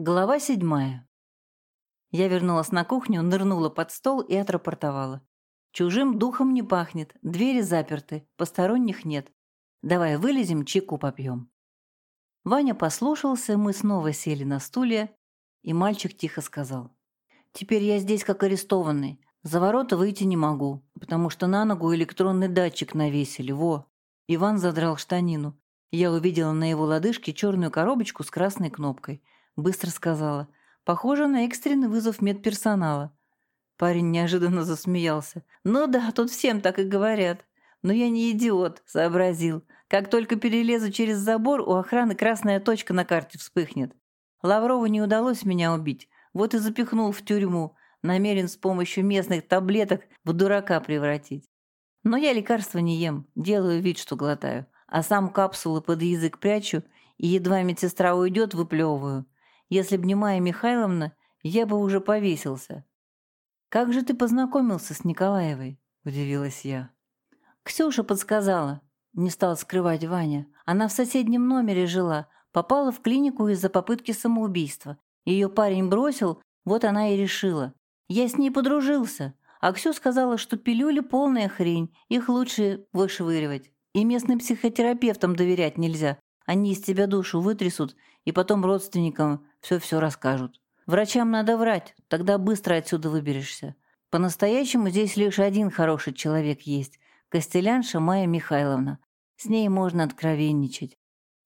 Глава седьмая. Я вернулась на кухню, нырнула под стол и отрапортовала. Чужим духом не пахнет, двери заперты, посторонних нет. Давай вылезем, чайку попьем. Ваня послушался, мы снова сели на стулья, и мальчик тихо сказал. «Теперь я здесь как арестованный. За ворота выйти не могу, потому что на ногу электронный датчик навесили, во». Иван задрал штанину. Я увидела на его лодыжке черную коробочку с красной кнопкой – Быстро сказала. Похоже на экстренный вызов медперсонала. Парень неожиданно засмеялся. «Ну да, тут всем так и говорят. Но я не идиот», — сообразил. «Как только перелезу через забор, у охраны красная точка на карте вспыхнет. Лаврову не удалось меня убить, вот и запихнул в тюрьму, намерен с помощью местных таблеток в дурака превратить. Но я лекарства не ем, делаю вид, что глотаю, а сам капсулы под язык прячу и едва медсестра уйдет, выплевываю. Если б не Майя Михайловна, я бы уже повесился. «Как же ты познакомился с Николаевой?» – удивилась я. «Ксюша подсказала», – не стал скрывать Ваня. «Она в соседнем номере жила, попала в клинику из-за попытки самоубийства. Ее парень бросил, вот она и решила. Я с ней подружился, а Ксю сказала, что пилюли – полная хрень, их лучше вышвыривать. И местным психотерапевтам доверять нельзя, они из тебя душу вытрясут и потом родственникам все-все расскажут. Врачам надо врать, тогда быстро отсюда выберешься. По-настоящему здесь лишь один хороший человек есть – Костелянша Майя Михайловна. С ней можно откровенничать.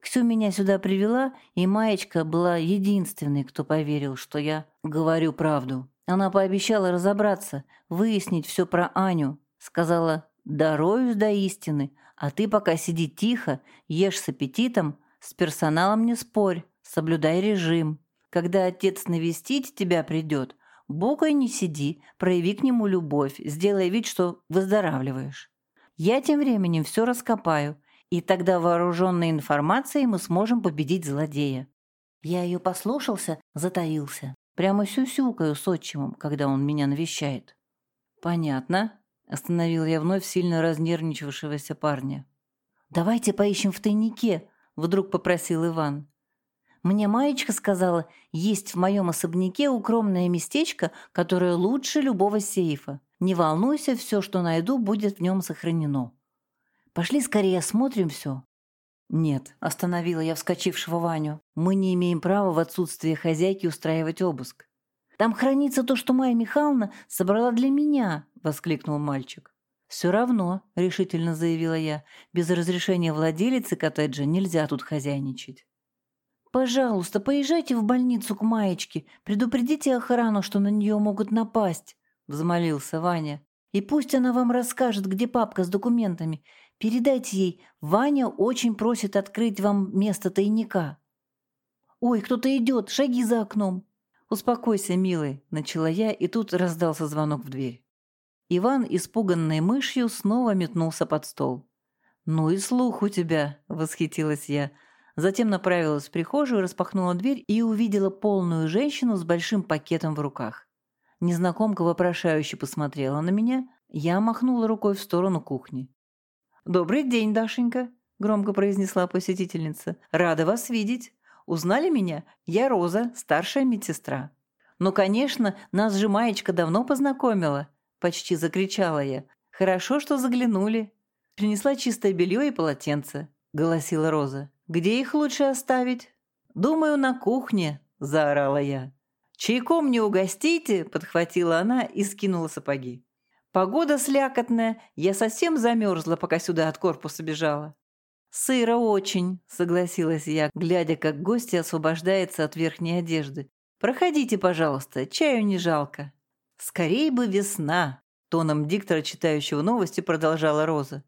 Ксю меня сюда привела, и Маечка была единственной, кто поверил, что я говорю правду. Она пообещала разобраться, выяснить все про Аню. Сказала, даруюсь до истины, а ты пока сиди тихо, ешь с аппетитом, с персоналом не спорь, соблюдай режим. Когда отец навестить тебя придет, бокой не сиди, прояви к нему любовь, сделай вид, что выздоравливаешь. Я тем временем все раскопаю, и тогда вооруженной информацией мы сможем победить злодея. Я ее послушался, затаился. Прямо сюсюкаю с отчимом, когда он меня навещает. Понятно. Остановил я вновь сильно разнервничавшегося парня. «Давайте поищем в тайнике», — вдруг попросил Иван. «Мне Маечка сказала, есть в моем особняке укромное местечко, которое лучше любого сейфа. Не волнуйся, все, что найду, будет в нем сохранено. Пошли скорее осмотрим все». «Нет», — остановила я вскочившего Ваню. «Мы не имеем права в отсутствие хозяйки устраивать обыск». «Там хранится то, что Майя Михайловна собрала для меня», — воскликнул мальчик. «Все равно», — решительно заявила я, «без разрешения владелицы коттеджа нельзя тут хозяйничать». «Пожалуйста, поезжайте в больницу к Маечке, предупредите охрану, что на нее могут напасть», — взмолился Ваня. «И пусть она вам расскажет, где папка с документами. Передайте ей, Ваня очень просит открыть вам место тайника». «Ой, кто-то идет, шаги за окном», «Успокойся, милый», — начала я, и тут раздался звонок в дверь. Иван, испуганный мышью, снова метнулся под стол. «Ну и слух у тебя», — восхитилась я. Затем направилась в прихожую, распахнула дверь и увидела полную женщину с большим пакетом в руках. Незнакомка вопрошающе посмотрела на меня, я махнула рукой в сторону кухни. «Добрый день, Дашенька», — громко произнесла посетительница. «Рада вас видеть. Узнали меня? Я Роза, старшая медсестра». «Ну, конечно, нас же Маечка давно познакомила», — почти закричала я. «Хорошо, что заглянули». «Принесла чистое белье и полотенце», — голосила Роза. «Где их лучше оставить?» «Думаю, на кухне», — заорала я. «Чайком не угостите», — подхватила она и скинула сапоги. «Погода слякотная, я совсем замерзла, пока сюда от корпуса бежала». «Сыро очень», — согласилась я, глядя, как гостья освобождается от верхней одежды. «Проходите, пожалуйста, чаю не жалко». «Скорей бы весна», — тоном диктора, читающего новости, продолжала Роза.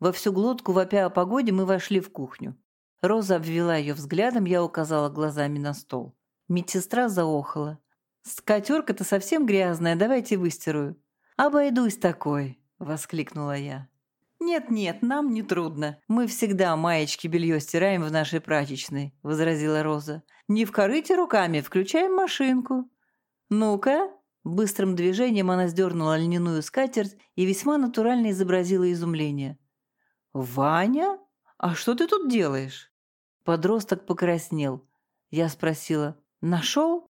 Во всю глотку вопя о погоде мы вошли в кухню. Роза обвела ее взглядом, я указала глазами на стол. Медсестра заохала. «Скатерка-то совсем грязная, давайте выстирую». «Обойдусь такой», — воскликнула я. «Нет-нет, нам не трудно. Мы всегда маечки белье стираем в нашей прачечной», — возразила Роза. «Не в корыте руками, включаем машинку». «Ну-ка». Быстрым движением она сдернула льняную скатерть и весьма натурально изобразила изумление. «Ваня? А что ты тут делаешь?» Подросток покраснел. Я спросила, Нашел?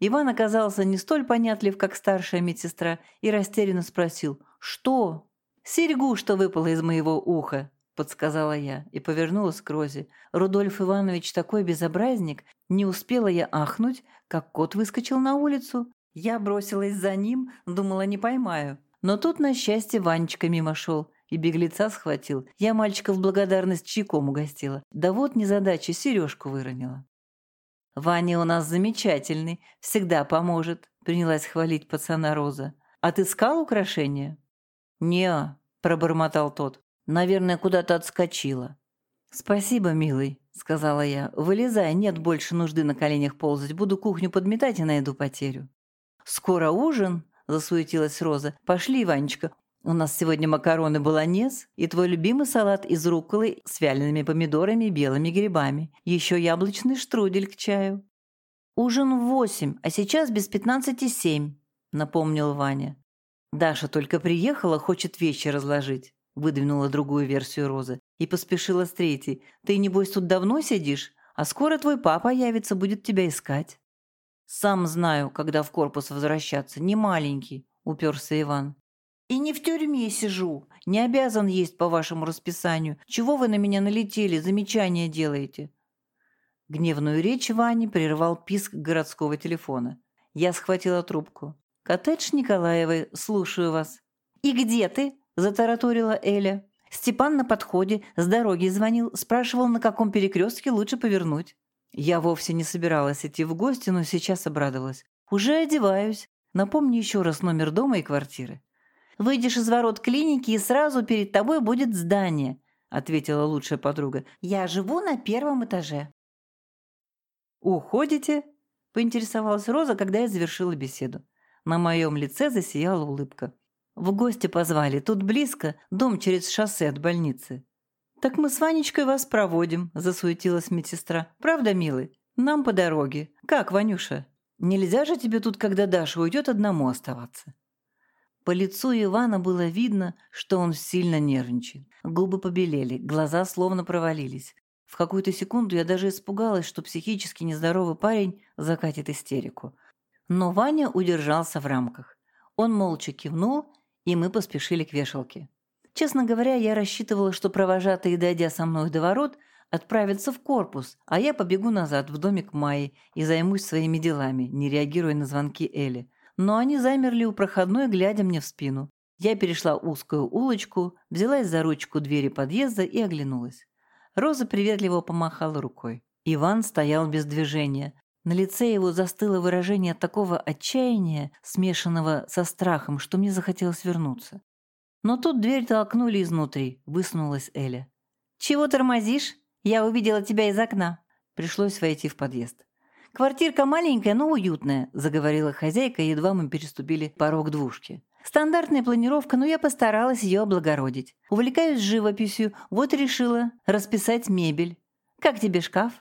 Иван оказался не столь понятлив, как старшая медсестра, и растерянно спросил «Что?» «Серьгу, что выпало из моего уха», — подсказала я и повернулась к Розе. Рудольф Иванович такой безобразник, не успела я ахнуть, как кот выскочил на улицу. Я бросилась за ним, думала, не поймаю. Но тут, на счастье, Ванечка мимо шел и беглеца схватил. Я мальчика в благодарность чайком угостила. Да вот незадача, сережку выронила. «Ваня у нас замечательный, всегда поможет», — принялась хвалить пацана Роза. «Отыскал украшение?» «Не-а», пробормотал тот. «Наверное, куда-то отскочила». «Спасибо, милый», — сказала я. «Вылезай, нет больше нужды на коленях ползать. Буду кухню подметать и найду потерю». «Скоро ужин», — засуетилась Роза. «Пошли, Ванечка, у нас сегодня макароны болонез и твой любимый салат из рукколы с вялеными помидорами и белыми грибами. Еще яблочный штрудель к чаю». «Ужин в восемь, а сейчас без пятнадцати семь», — напомнил Ваня. «Даша только приехала, хочет вещи разложить», — выдвинула другую версию Розы и поспешила с третьей. «Ты, небось, тут давно сидишь? А скоро твой папа явится, будет тебя искать». «Сам знаю, когда в корпус возвращаться, не маленький», — уперся Иван. «И не в тюрьме сижу. Не обязан есть по вашему расписанию. Чего вы на меня налетели, замечания делаете?» Гневную речь Вани прервал писк городского телефона. Я схватила трубку. «Коттедж Николаевой, слушаю вас». «И где ты?» – затараторила Эля. Степан на подходе, с дороги звонил, спрашивал, на каком перекрестке лучше повернуть. Я вовсе не собиралась идти в гости, но сейчас обрадовалась. «Уже одеваюсь. Напомни еще раз номер дома и квартиры». Выйдешь из ворот клиники, и сразу перед тобой будет здание», — ответила лучшая подруга. «Я живу на первом этаже». «Уходите?» — поинтересовалась Роза, когда я завершила беседу. На моем лице засияла улыбка. «В гости позвали. Тут близко, дом через шоссе от больницы». «Так мы с Ванечкой вас проводим», — засуетилась медсестра. «Правда, милый? Нам по дороге. Как, Ванюша? Нельзя же тебе тут, когда Даша уйдет, одному оставаться». По лицу Ивана было видно, что он сильно нервничает. Губы побелели, глаза словно провалились. В какую-то секунду я даже испугалась, что психически нездоровый парень закатит истерику. Но Ваня удержался в рамках. Он молча кивнул, и мы поспешили к вешалке. Честно говоря, я рассчитывала, что провожатые, дойдя со мной до ворот, отправятся в корпус, а я побегу назад в домик Майи и займусь своими делами, не реагируя на звонки Эли но они замерли у проходной, глядя мне в спину. Я перешла узкую улочку, взялась за ручку двери подъезда и оглянулась. Роза приветливо помахала рукой. Иван стоял без движения. На лице его застыло выражение такого отчаяния, смешанного со страхом, что мне захотелось вернуться. Но тут дверь толкнули изнутри, высунулась Эля. «Чего тормозишь? Я увидела тебя из окна». Пришлось войти в подъезд. «Квартирка маленькая, но уютная», – заговорила хозяйка, едва мы переступили порог двушки. «Стандартная планировка, но я постаралась ее облагородить. Увлекаюсь живописью, вот решила расписать мебель. Как тебе шкаф?»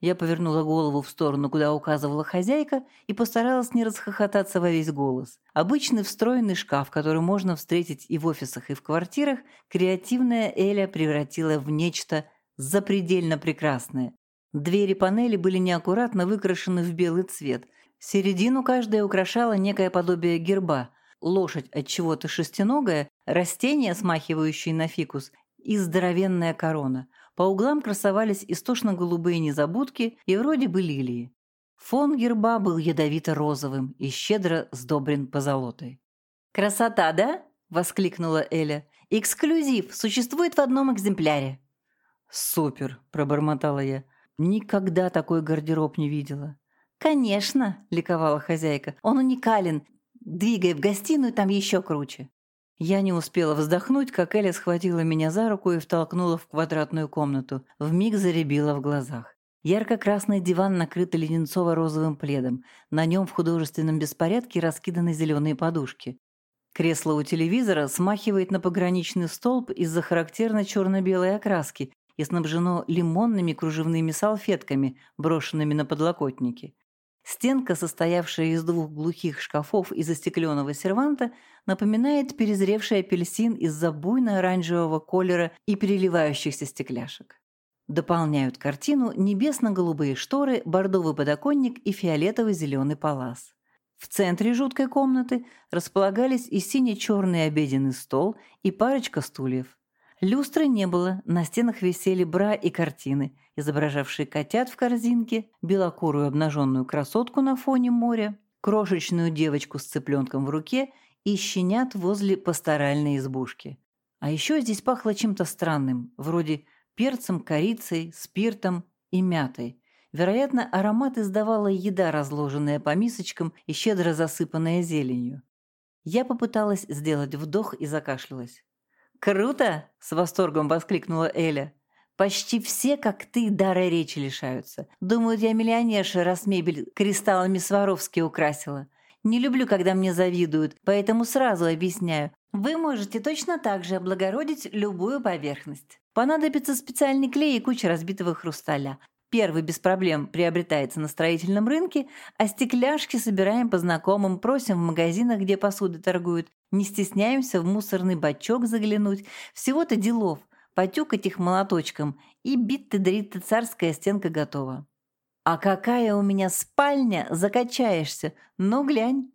Я повернула голову в сторону, куда указывала хозяйка, и постаралась не расхохотаться во весь голос. Обычный встроенный шкаф, который можно встретить и в офисах, и в квартирах, креативная Эля превратила в нечто запредельно прекрасное. Двери панели были неаккуратно выкрашены в белый цвет. Середину каждая украшала некое подобие герба. Лошадь от чего-то шестиногая, растение, смахивающее на фикус, и здоровенная корона. По углам красовались истошно-голубые незабудки и вроде бы лилии. Фон герба был ядовито-розовым и щедро сдобрен позолотой. «Красота, да?» – воскликнула Эля. «Эксклюзив! Существует в одном экземпляре!» «Супер!» – пробормотала я. Никогда такой гардероб не видела. «Конечно!» – ликовала хозяйка. «Он уникален. Двигай в гостиную, там еще круче». Я не успела вздохнуть, как Эля схватила меня за руку и втолкнула в квадратную комнату. Вмиг заребила в глазах. Ярко-красный диван накрыт леденцово-розовым пледом. На нем в художественном беспорядке раскиданы зеленые подушки. Кресло у телевизора смахивает на пограничный столб из-за характерно черно-белой окраски и снабжено лимонными кружевными салфетками, брошенными на подлокотники. Стенка, состоявшая из двух глухих шкафов и застекленного серванта, напоминает перезревший апельсин из-за буйно-оранжевого колера и переливающихся стекляшек. Дополняют картину небесно-голубые шторы, бордовый подоконник и фиолетово-зеленый палас. В центре жуткой комнаты располагались и сине-черный обеденный стол, и парочка стульев. Люстры не было, на стенах висели бра и картины, изображавшие котят в корзинке, белокурую обнаженную красотку на фоне моря, крошечную девочку с цыпленком в руке и щенят возле пасторальной избушки. А еще здесь пахло чем-то странным, вроде перцем, корицей, спиртом и мятой. Вероятно, аромат издавала еда, разложенная по мисочкам и щедро засыпанная зеленью. Я попыталась сделать вдох и закашлялась. «Круто!» — с восторгом воскликнула Эля. «Почти все, как ты, дара речи лишаются. Думают, я миллионерша, раз мебель кристаллами Сваровски украсила. Не люблю, когда мне завидуют, поэтому сразу объясняю. Вы можете точно так же облагородить любую поверхность. Понадобится специальный клей и куча разбитого хрусталя. Первый без проблем приобретается на строительном рынке, а стекляшки собираем по знакомым, просим в магазинах, где посуды торгуют, не стесняемся в мусорный бачок заглянуть. Всего-то делов. Потюкать их молоточком, и бит-ты-дрит-ты царская стенка готова. А какая у меня спальня, закачаешься. Ну, глянь.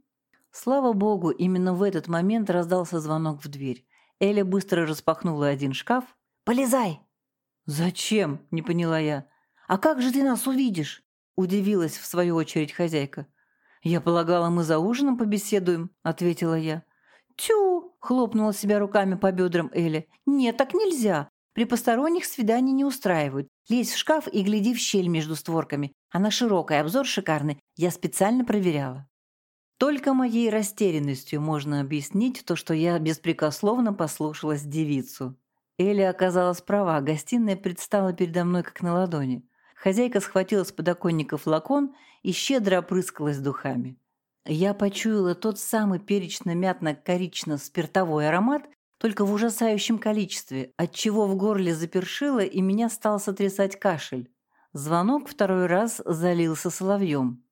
Слава богу, именно в этот момент раздался звонок в дверь. Эля быстро распахнула один шкаф. «Полезай!» «Зачем?» – не поняла я. «А как же ты нас увидишь?» – удивилась в свою очередь хозяйка. «Я полагала, мы за ужином побеседуем», – ответила я. «Тю!» – хлопнула себя руками по бедрам Эля. «Нет, так нельзя. При посторонних свиданий не устраивают. Лезь в шкаф и гляди в щель между створками. Она широкая, обзор шикарный. Я специально проверяла». Только моей растерянностью можно объяснить то, что я беспрекословно послушалась девицу. Эля оказалась права, гостиная предстала передо мной как на ладони. Хозяйка схватила с подоконника флакон и щедро опрыскалась духами. Я почуяла тот самый перечно-мятно-корично-спиртовой аромат, только в ужасающем количестве, отчего в горле запершило и меня стал сотрясать кашель. Звонок второй раз залился соловьем.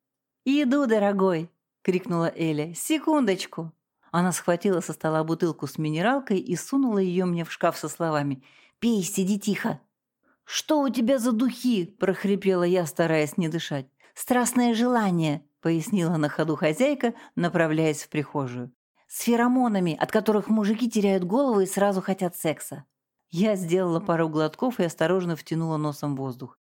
«Иду, дорогой!» — крикнула Эля. «Секундочку!» Она схватила со стола бутылку с минералкой и сунула ее мне в шкаф со словами «Пей, сиди тихо!» «Что у тебя за духи?» – прохрипела я, стараясь не дышать. «Страстное желание», – пояснила на ходу хозяйка, направляясь в прихожую. «С феромонами, от которых мужики теряют голову и сразу хотят секса». Я сделала пару глотков и осторожно втянула носом воздух.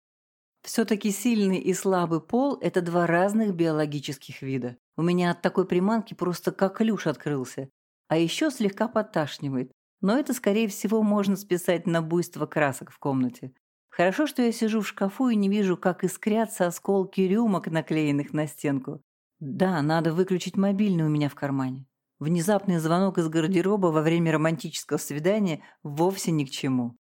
Все-таки сильный и слабый пол – это два разных биологических вида. У меня от такой приманки просто как ключ открылся. А еще слегка подташнивает. Но это, скорее всего, можно списать на буйство красок в комнате. Хорошо, что я сижу в шкафу и не вижу, как искрятся осколки рюмок, наклеенных на стенку. Да, надо выключить мобильный у меня в кармане. Внезапный звонок из гардероба во время романтического свидания вовсе ни к чему.